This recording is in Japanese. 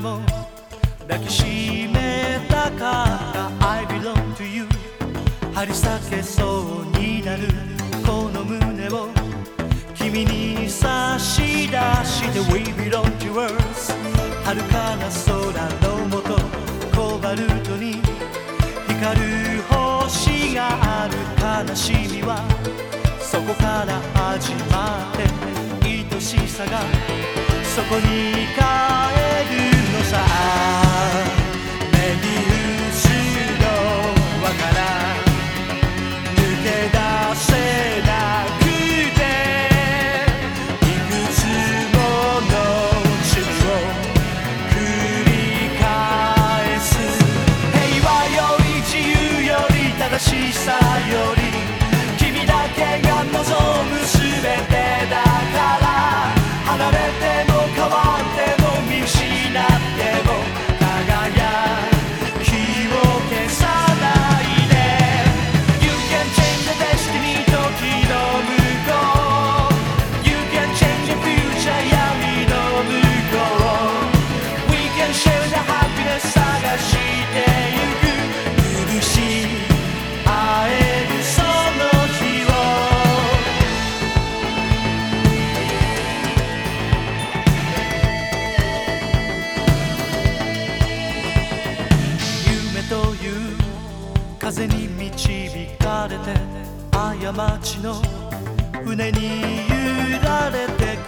も抱きしめたかった I belong to you 張り裂けそうになるこの胸を君に差し出して We belong to us 遥かな空のもとコバルトに光る星がある。悲しみはそこから始まって愛しさがそこに帰る風に導かれて過ちの船に揺られて